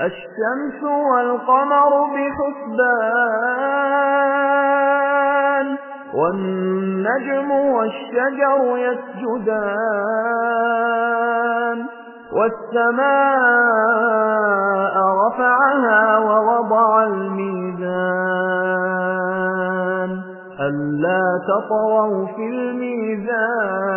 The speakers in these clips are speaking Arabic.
الشمس والقمر بحسبان والنجم والشجر يسجدان والسماء رفعها ووضع الميزان ألا تطروا في الميزان.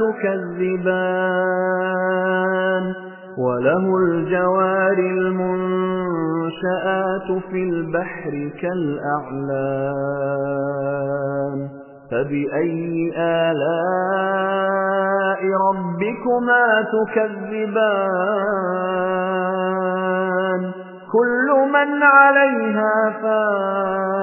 تكذبان وله الجوار المنشآت في البحر كالأعلام فبأي آلاء ربكما تكذبان كل من عليها فان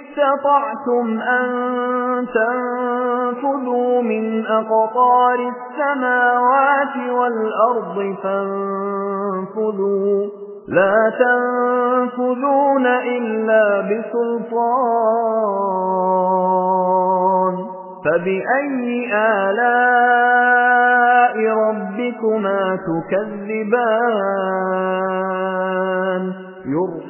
استطعتم أن تنفذوا من أقطار السماوات والأرض فانفذوا. لا تنفذون إلا بسلطان. فبأي آلاء ربكما تكذبان؟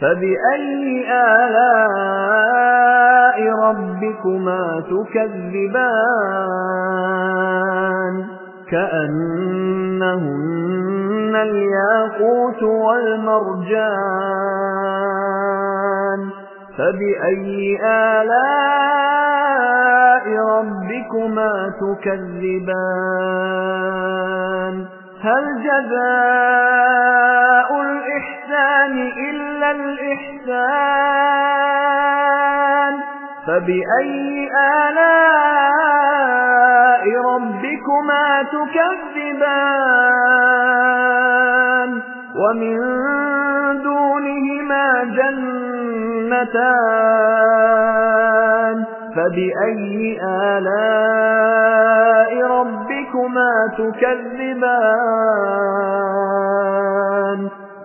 فبأي آلاء ربكما تكذبان كأنهن الياقوت والمرجان فبأي آلاء ربكما تكذبان هل جزاء الإحسان إلا الإحسان. فبأي آلاء ربكما تكذبان؟ ومن دونهما جنتان. فبأي آلاء ربكما تكذبان؟